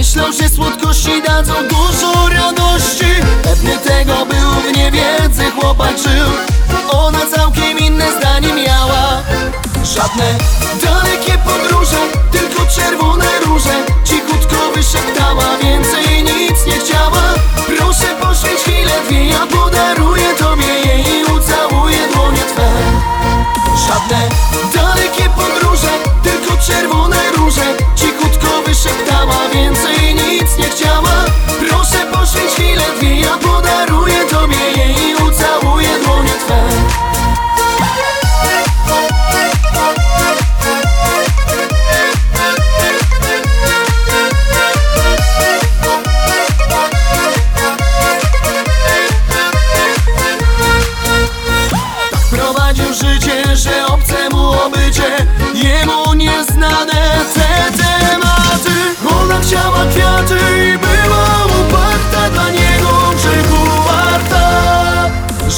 Myślą, że słodkości dadzą dużo radości. Pewny tego był w niewiedzy chłopak żył. me up.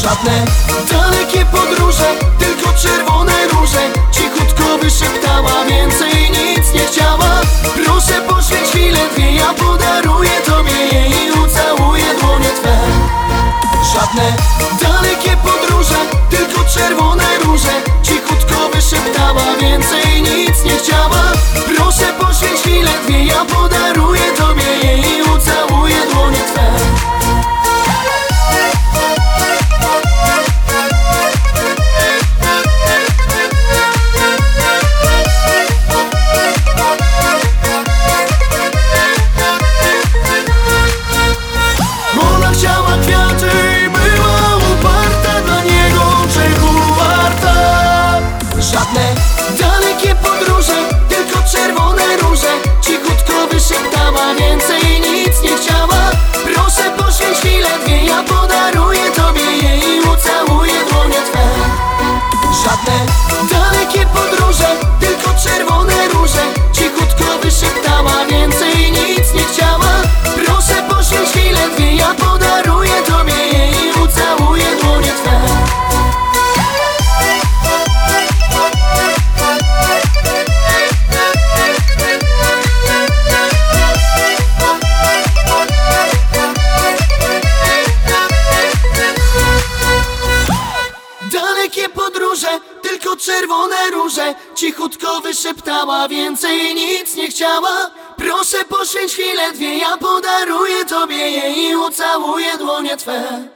żadne Dalekie podróże, tylko czerwone róże. Cichutko wyszeptała więcej więcej nic nie chciała. Proszę poświęć chwilę dwie, ja podaruję tobie jej I ucałuję dłonie twe. Żadne dalekie podróże dalekie podróże, tylko czerwone róże. Cichutko wyszeptała, więcej nic nie chciała. Proszę poświęć chwilę dwie, ja podaruję tobie je i ucałuję dłonie twe.